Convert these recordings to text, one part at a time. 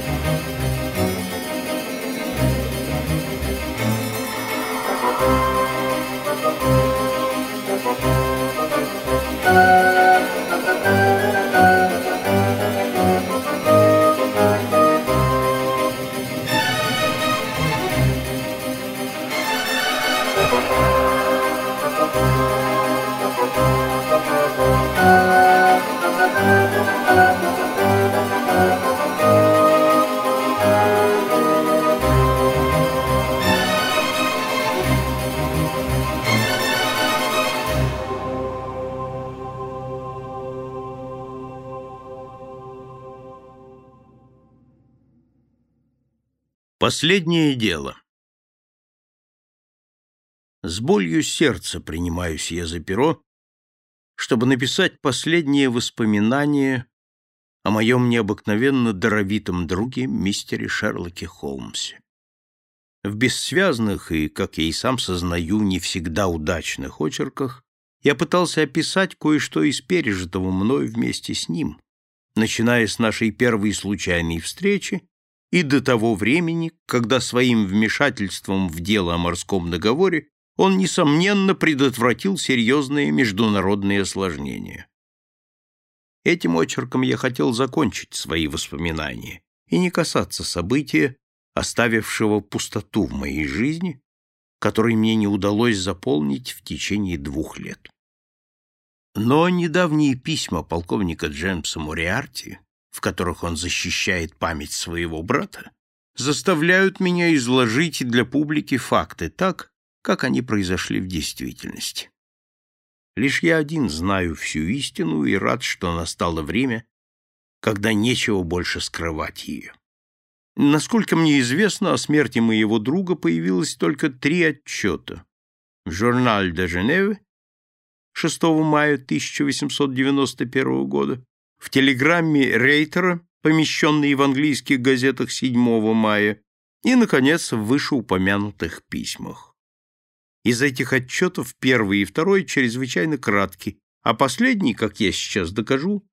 Música Последнее дело. С болью сердца принимаюсь я за перо, чтобы написать последние воспоминания о моем необыкновенно даровитом друге мистере Шерлоке Холмсе. В бессвязных и, как я и сам сознаю, не всегда удачных очерках я пытался описать кое-что из пережитого мною вместе с ним, начиная с нашей первой случайной встречи и до того времени, когда своим вмешательством в дело о морском договоре он, несомненно, предотвратил серьезные международные осложнения. Этим очерком я хотел закончить свои воспоминания и не касаться события, оставившего пустоту в моей жизни, которой мне не удалось заполнить в течение двух лет. Но недавние письма полковника Джеймса Мориарти в которых он защищает память своего брата, заставляют меня изложить для публики факты так, как они произошли в действительности. Лишь я один знаю всю истину и рад, что настало время, когда нечего больше скрывать ее. Насколько мне известно, о смерти моего друга появилось только три отчета. В «Журналь де Женеве» 6 мая 1891 года, в телеграмме Рейтера, помещенной в английских газетах 7 мая, и, наконец, в вышеупомянутых письмах. Из этих отчетов первый и второй чрезвычайно кратки, а последний, как я сейчас докажу,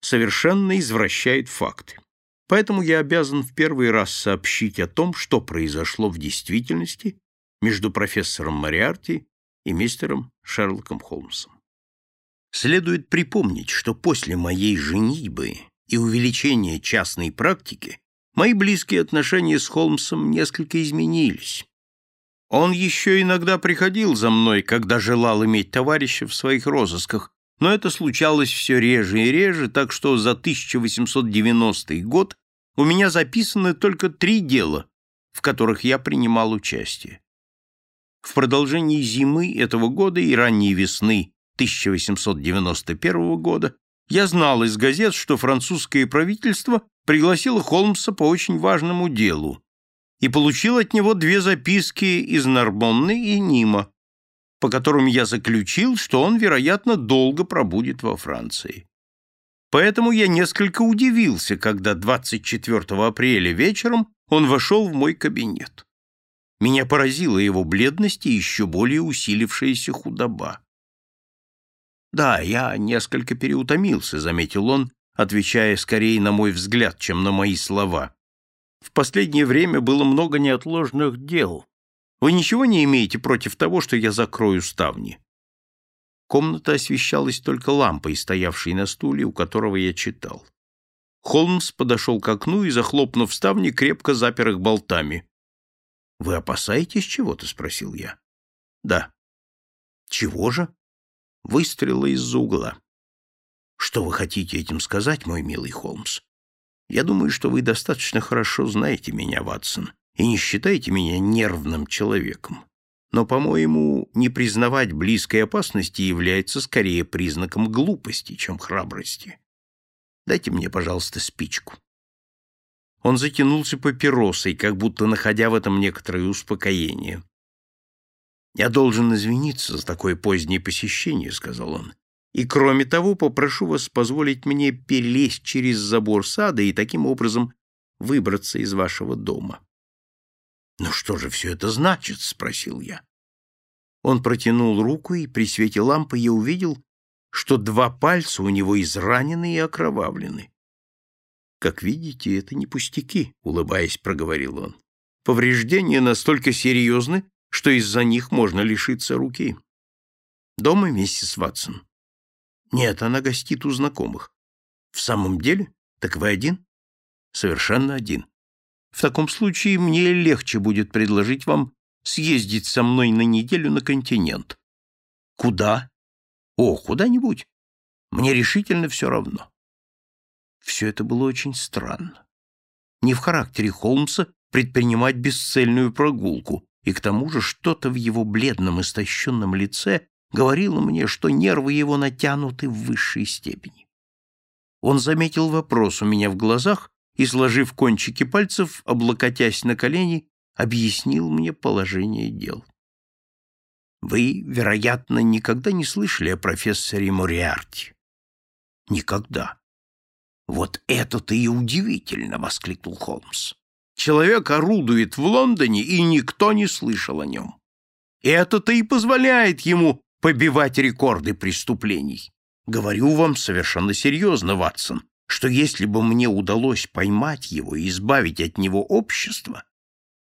совершенно извращает факты. Поэтому я обязан в первый раз сообщить о том, что произошло в действительности между профессором Мариарти и мистером Шерлоком Холмсом. Следует припомнить, что после моей женитьбы и увеличения частной практики мои близкие отношения с Холмсом несколько изменились. Он еще иногда приходил за мной, когда желал иметь товарища в своих розысках, но это случалось все реже и реже, так что за 1890 год у меня записаны только три дела, в которых я принимал участие. В продолжении зимы этого года и ранней весны 1891 года я знал из газет, что французское правительство пригласило Холмса по очень важному делу и получил от него две записки из Нарбонны и Нима, по которым я заключил, что он, вероятно, долго пробудет во Франции. Поэтому я несколько удивился, когда 24 апреля вечером он вошел в мой кабинет. Меня поразила его бледность и еще более усилившаяся худоба. «Да, я несколько переутомился», — заметил он, отвечая скорее на мой взгляд, чем на мои слова. «В последнее время было много неотложных дел. Вы ничего не имеете против того, что я закрою ставни?» Комната освещалась только лампой, стоявшей на стуле, у которого я читал. Холмс подошел к окну и, захлопнув ставни, крепко запер их болтами. «Вы опасаетесь чего-то?» — спросил я. «Да». «Чего же?» Выстрела из-за угла. Что вы хотите этим сказать, мой милый Холмс? Я думаю, что вы достаточно хорошо знаете меня, Ватсон, и не считаете меня нервным человеком. Но, по-моему, не признавать близкой опасности является скорее признаком глупости, чем храбрости. Дайте мне, пожалуйста, спичку. Он затянулся папиросой, как будто находя в этом некоторое успокоение. «Я должен извиниться за такое позднее посещение», — сказал он. «И, кроме того, попрошу вас позволить мне перелезть через забор сада и таким образом выбраться из вашего дома». «Ну что же все это значит?» — спросил я. Он протянул руку, и при свете лампы я увидел, что два пальца у него изранены и окровавлены. «Как видите, это не пустяки», — улыбаясь, проговорил он. «Повреждения настолько серьезны, что из-за них можно лишиться руки. Дома миссис Ватсон?» «Нет, она гостит у знакомых». «В самом деле? Так вы один?» «Совершенно один. В таком случае мне легче будет предложить вам съездить со мной на неделю на континент». «Куда?» «О, куда-нибудь. Мне решительно все равно». Все это было очень странно. Не в характере Холмса предпринимать бесцельную прогулку, и к тому же что-то в его бледном истощенном лице говорило мне, что нервы его натянуты в высшей степени. Он заметил вопрос у меня в глазах и, сложив кончики пальцев, облокотясь на колени, объяснил мне положение дел. Вы, вероятно, никогда не слышали о профессоре Мориарти? Никогда. Вот это-то и удивительно, воскликнул Холмс. Человек орудует в Лондоне, и никто не слышал о нем. Это-то и позволяет ему побивать рекорды преступлений. Говорю вам совершенно серьезно, Ватсон, что если бы мне удалось поймать его и избавить от него общество,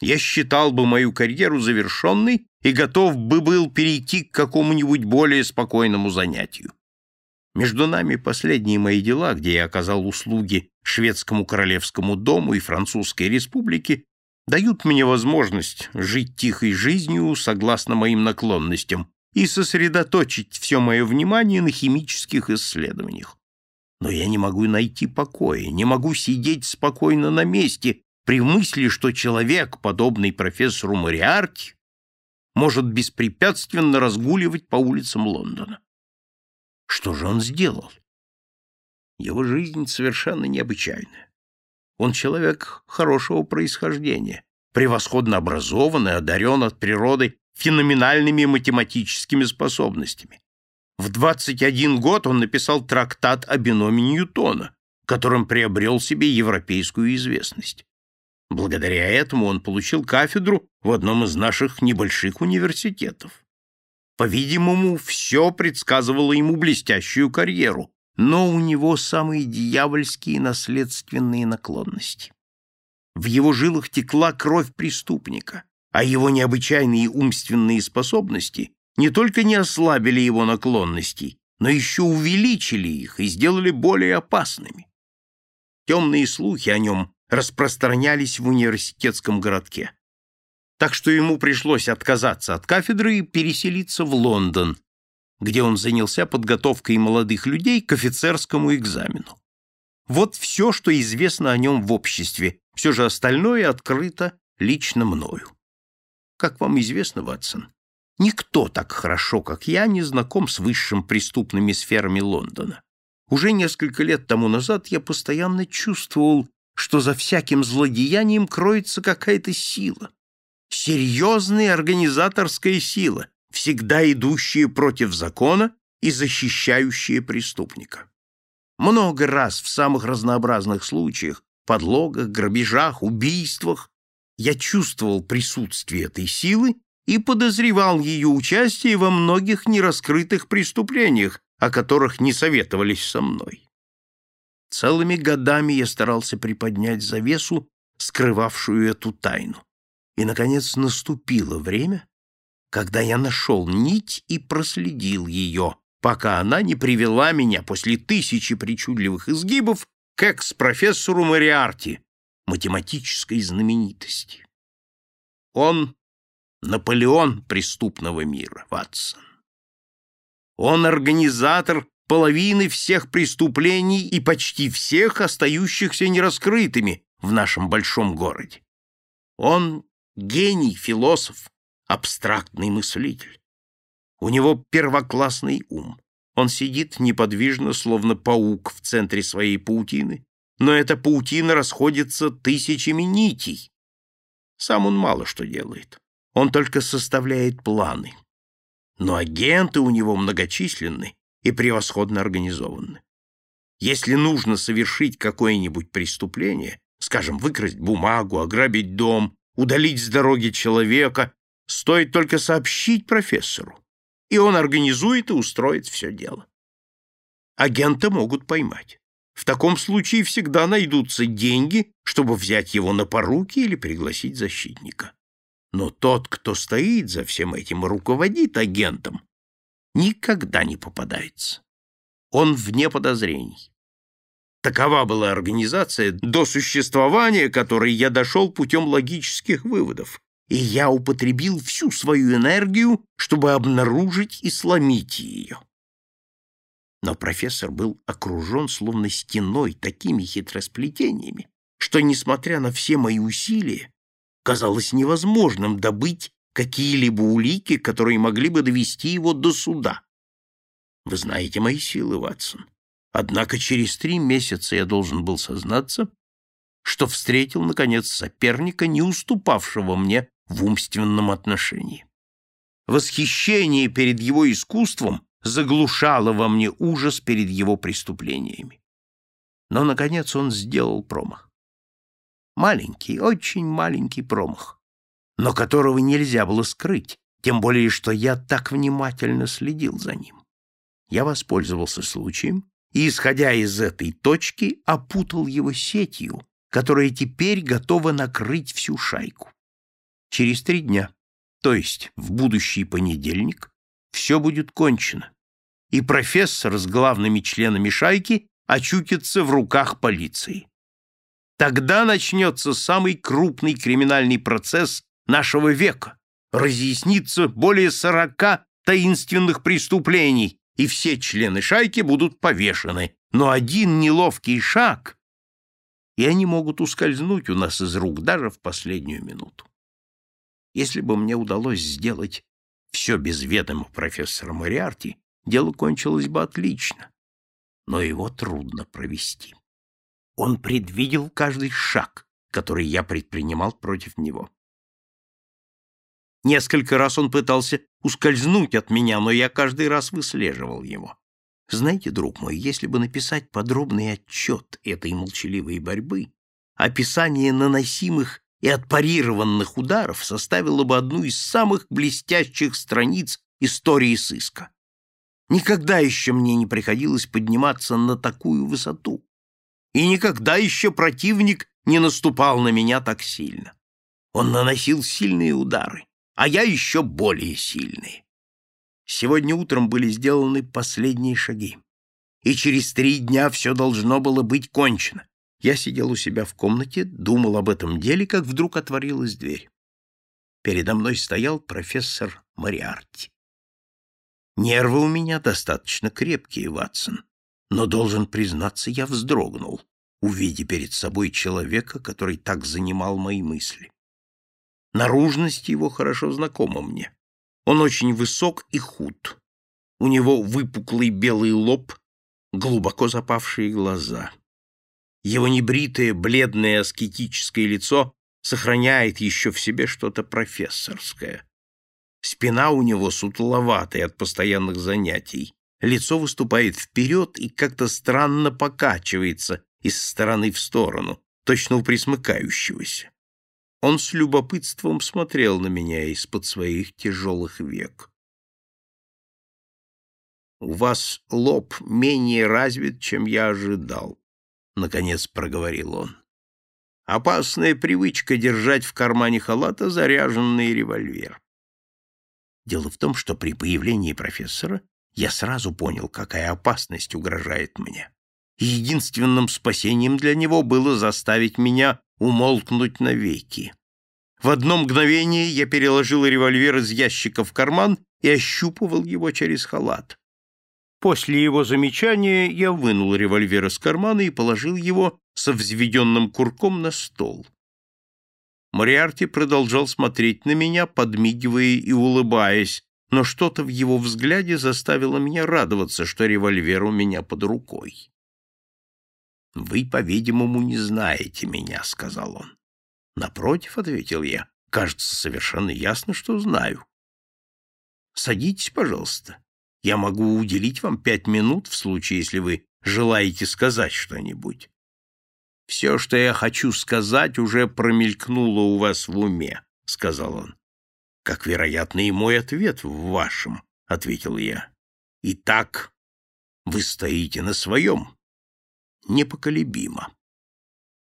я считал бы мою карьеру завершенной и готов бы был перейти к какому-нибудь более спокойному занятию. Между нами последние мои дела, где я оказал услуги шведскому королевскому дому и французской республике, дают мне возможность жить тихой жизнью согласно моим наклонностям и сосредоточить все мое внимание на химических исследованиях. Но я не могу найти покоя, не могу сидеть спокойно на месте при мысли, что человек, подобный профессору Мориарти, может беспрепятственно разгуливать по улицам Лондона. Что же он сделал? Его жизнь совершенно необычайная. Он человек хорошего происхождения, превосходно образованный, одарен от природы феноменальными математическими способностями. В 21 год он написал трактат о биноме Ньютона, которым приобрел себе европейскую известность. Благодаря этому он получил кафедру в одном из наших небольших университетов. По-видимому, все предсказывало ему блестящую карьеру, но у него самые дьявольские наследственные наклонности. В его жилах текла кровь преступника, а его необычайные умственные способности не только не ослабили его наклонностей, но еще увеличили их и сделали более опасными. Темные слухи о нем распространялись в университетском городке. Так что ему пришлось отказаться от кафедры и переселиться в Лондон, где он занялся подготовкой молодых людей к офицерскому экзамену. Вот все, что известно о нем в обществе, все же остальное открыто лично мною. Как вам известно, Ватсон, никто так хорошо, как я, не знаком с высшим преступными сферами Лондона. Уже несколько лет тому назад я постоянно чувствовал что за всяким злодеянием кроется какая-то сила. Серьезная организаторская сила, всегда идущая против закона и защищающая преступника. Много раз в самых разнообразных случаях, подлогах, грабежах, убийствах, я чувствовал присутствие этой силы и подозревал ее участие во многих нераскрытых преступлениях, о которых не советовались со мной. Целыми годами я старался приподнять завесу, скрывавшую эту тайну. И, наконец, наступило время, когда я нашел нить и проследил ее, пока она не привела меня после тысячи причудливых изгибов к экс-профессору Мариарти, математической знаменитости. Он — Наполеон преступного мира, Ватсон. Он организатор половины всех преступлений и почти всех остающихся нераскрытыми в нашем большом городе. Он гений, философ, абстрактный мыслитель. У него первоклассный ум. Он сидит неподвижно, словно паук в центре своей паутины, но эта паутина расходится тысячами нитей. Сам он мало что делает. Он только составляет планы. Но агенты у него многочисленны, и превосходно организованы. Если нужно совершить какое-нибудь преступление, скажем, выкрасть бумагу, ограбить дом, удалить с дороги человека, стоит только сообщить профессору, и он организует и устроит все дело. Агента могут поймать. В таком случае всегда найдутся деньги, чтобы взять его на поруки или пригласить защитника. Но тот, кто стоит за всем этим и руководит агентом, никогда не попадается. Он вне подозрений. Такова была организация, до существования которой я дошел путем логических выводов, и я употребил всю свою энергию, чтобы обнаружить и сломить ее. Но профессор был окружен словно стеной такими хитросплетениями, что, несмотря на все мои усилия, казалось невозможным добыть какие-либо улики, которые могли бы довести его до суда. Вы знаете мои силы, Ватсон. Однако через три месяца я должен был сознаться, что встретил, наконец, соперника, не уступавшего мне в умственном отношении. Восхищение перед его искусством заглушало во мне ужас перед его преступлениями. Но, наконец, он сделал промах. Маленький, очень маленький промах, но которого нельзя было скрыть, тем более, что я так внимательно следил за ним. Я воспользовался случаем и, исходя из этой точки, опутал его сетью, которая теперь готова накрыть всю шайку. Через три дня, то есть в будущий понедельник, все будет кончено, и профессор с главными членами шайки очутится в руках полиции. Тогда начнется самый крупный криминальный процесс нашего века. Разъяснится более сорока таинственных преступлений, и все члены шайки будут повешены. Но один неловкий шаг, и они могут ускользнуть у нас из рук даже в последнюю минуту. Если бы мне удалось сделать все без ведома профессора Мариарти, дело кончилось бы отлично, но его трудно провести. Он предвидел каждый шаг, который я предпринимал против него. Несколько раз он пытался ускользнуть от меня, но я каждый раз выслеживал его. Знаете, друг мой, если бы написать подробный отчет этой молчаливой борьбы, описание наносимых и отпарированных ударов составило бы одну из самых блестящих страниц истории сыска. Никогда еще мне не приходилось подниматься на такую высоту. И никогда еще противник не наступал на меня так сильно. Он наносил сильные удары, а я еще более сильные. Сегодня утром были сделаны последние шаги, и через три дня все должно было быть кончено. Я сидел у себя в комнате, думал об этом деле, как вдруг отворилась дверь. Передо мной стоял профессор Мариарти. Нервы у меня достаточно крепкие, Ватсон, но, должен признаться, я вздрогнул, увидя перед собой человека, который так занимал мои мысли. Наружность его хорошо знакома мне. Он очень высок и худ. У него выпуклый белый лоб, глубоко запавшие глаза. Его небритое, бледное аскетическое лицо сохраняет еще в себе что-то профессорское. Спина у него сутуловатая от постоянных занятий. Лицо выступает вперед и как-то странно покачивается из стороны в сторону, точно у присмыкающегося. Он с любопытством смотрел на меня из-под своих тяжелых век. «У вас лоб менее развит, чем я ожидал», — наконец проговорил он. «Опасная привычка держать в кармане халата заряженный револьвер». Дело в том, что при появлении профессора я сразу понял, какая опасность угрожает мне. Единственным спасением для него было заставить меня умолкнуть навеки. В одно мгновение я переложил револьвер из ящика в карман и ощупывал его через халат. После его замечания я вынул револьвер из кармана и положил его со взведенным курком на стол. Мориарти продолжал смотреть на меня, подмигивая и улыбаясь, но что-то в его взгляде заставило меня радоваться, что револьвер у меня под рукой. «Вы, по-видимому, не знаете меня», — сказал он. «Напротив», — ответил я, — «кажется совершенно ясно, что знаю». «Садитесь, пожалуйста. Я могу уделить вам пять минут в случае, если вы желаете сказать что-нибудь». «Все, что я хочу сказать, уже промелькнуло у вас в уме», — сказал он. «Как, вероятно, и мой ответ в вашем», — ответил я. «Итак, вы стоите на своем. непоколебимо.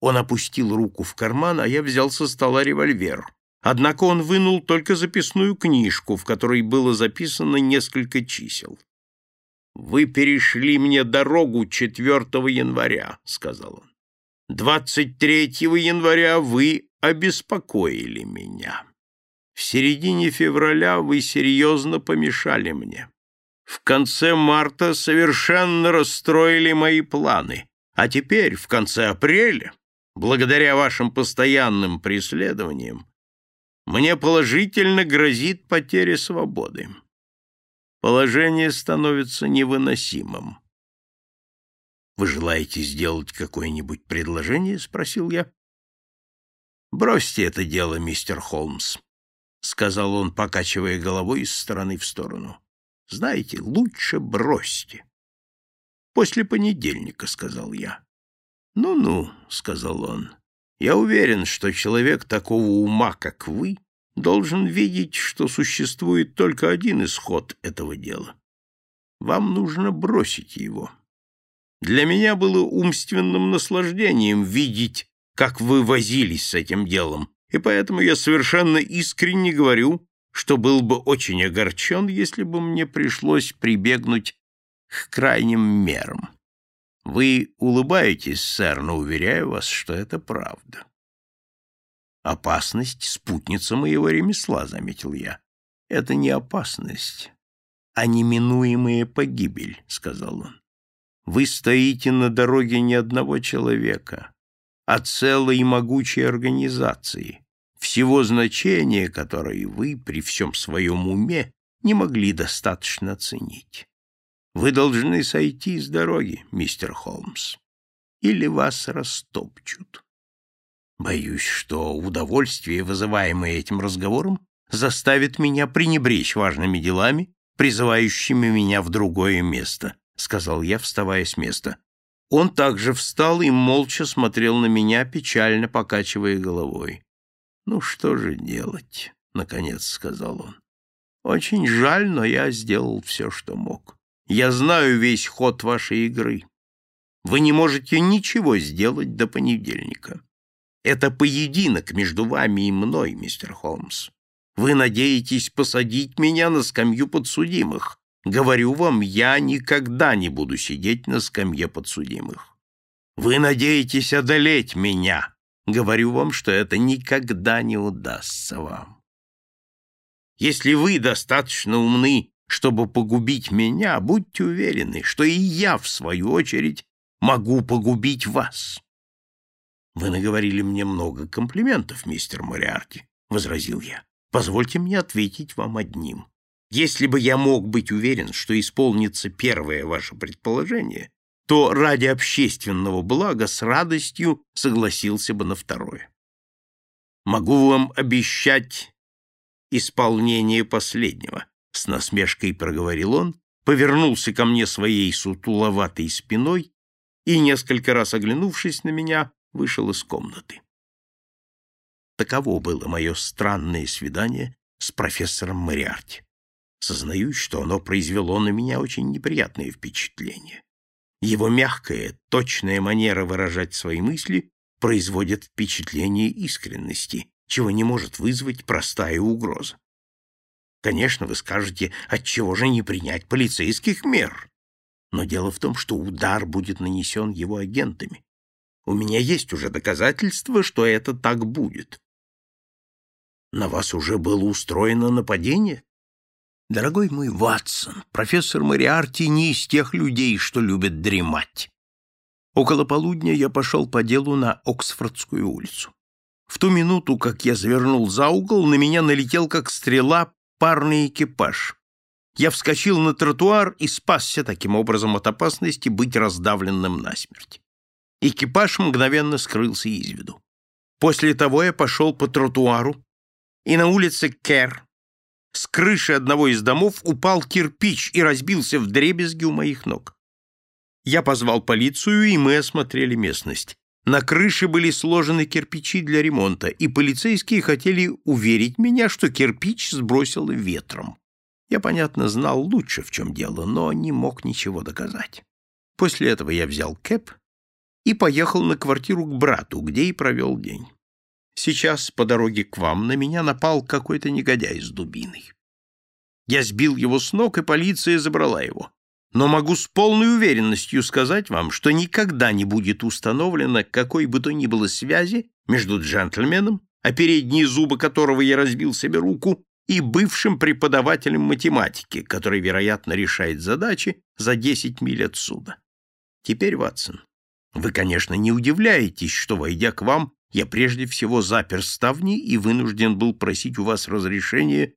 Он опустил руку в карман, а я взял со стола револьвер. Однако он вынул только записную книжку, в которой было записано несколько чисел. «Вы перешли мне дорогу 4 января», — сказал он. «23 января вы обеспокоили меня. В середине февраля вы серьезно помешали мне. В конце марта совершенно расстроили мои планы, а теперь, в конце апреля, благодаря вашим постоянным преследованиям, мне положительно грозит потеря свободы. Положение становится невыносимым. «Вы желаете сделать какое-нибудь предложение?» — спросил я. «Бросьте это дело, мистер Холмс», — сказал он, покачивая головой из стороны в сторону. «Знаете, лучше бросьте». «После понедельника», — сказал я. «Ну-ну», — сказал он, — «я уверен, что человек такого ума, как вы, должен видеть, что существует только один исход этого дела. Вам нужно бросить его. Для меня было умственным наслаждением видеть, как вы возились с этим делом, и поэтому я совершенно искренне говорю, что был бы очень огорчен, если бы мне пришлось прибегнуть к крайним мерам. Вы улыбаетесь, сэр, но уверяю вас, что это правда. Опасность — спутница моего ремесла, — заметил я. Это не опасность, а неминуемая погибель, — сказал он. Вы стоите на дороге не одного человека, а целой могучей организации, всего значения которой вы при всем своем уме не могли достаточно оценить. Вы должны сойти с дороги, мистер Холмс, или вас растопчут. Боюсь, что удовольствие, вызываемое этим разговором, заставит меня пренебречь важными делами, призывающими меня в другое место, — сказал я, вставая с места. Он также встал и молча смотрел на меня, печально покачивая головой. — Ну что же делать? — наконец сказал он. — Очень жаль, но я сделал все, что мог. Я знаю весь ход вашей игры. Вы не можете ничего сделать до понедельника. Это поединок между вами и мной, мистер Холмс. Вы надеетесь посадить меня на скамью подсудимых. Говорю вам, я никогда не буду сидеть на скамье подсудимых. Вы надеетесь одолеть меня. Говорю вам, что это никогда не удастся вам. Если вы достаточно умны, чтобы погубить меня, будьте уверены, что и я, в свою очередь, могу погубить вас. Вы наговорили мне много комплиментов, мистер Мориарти, возразил я. Позвольте мне ответить вам одним. Если бы я мог быть уверен, что исполнится первое ваше предположение, то ради общественного блага с радостью согласился бы на второе. Могу вам обещать исполнение последнего, с насмешкой проговорил он, повернулся ко мне своей сутуловатой спиной и, несколько раз оглянувшись на меня, вышел из комнаты. Таково было мое странное свидание с профессором Мариарти. Сознаюсь, что оно произвело на меня очень неприятное впечатление. Его мягкая, точная манера выражать свои мысли производит впечатление искренности, чего не может вызвать простая угроза. Конечно, вы скажете, отчего же не принять полицейских мер? Но дело в том, что удар будет нанесен его агентами, у меня есть уже доказательства, что это так будет. На вас уже было устроено нападение? Дорогой мой Ватсон, профессор Мариарти не из тех людей, что любят дремать. Около полудня я пошел по делу на Оксфордскую улицу. В ту минуту, как я завернул за угол, на меня налетел, как стрела, парный экипаж. Я вскочил на тротуар и спасся таким образом от опасности быть раздавленным насмерть. Экипаж мгновенно скрылся из виду. После того я пошел по тротуару, и на улице Кер с крыши одного из домов упал кирпич и разбился в дребезги у моих ног. Я позвал полицию, и мы осмотрели местность. На крыше были сложены кирпичи для ремонта, и полицейские хотели уверить меня, что кирпич сбросило ветром. Я, понятно, знал лучше, в чем дело, но не мог ничего доказать. После этого я взял кэп и поехал на квартиру к брату, где и провел день. Сейчас по дороге к вам на меня напал какой-то негодяй с дубиной. Я сбил его с ног, и полиция забрала его. Но могу с полной уверенностью сказать вам, что никогда не будет установлено какой бы то ни было связи между джентльменом, а передние зубы которого я разбил себе руку, и бывшим преподавателем математики, который, вероятно, решает задачи за 10 миль отсюда. Теперь, Ватсон, вы, конечно, не удивляетесь, что, войдя к вам, я прежде всего запер ставни и вынужден был просить у вас разрешения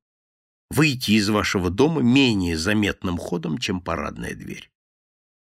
выйти из вашего дома менее заметным ходом, чем парадная дверь.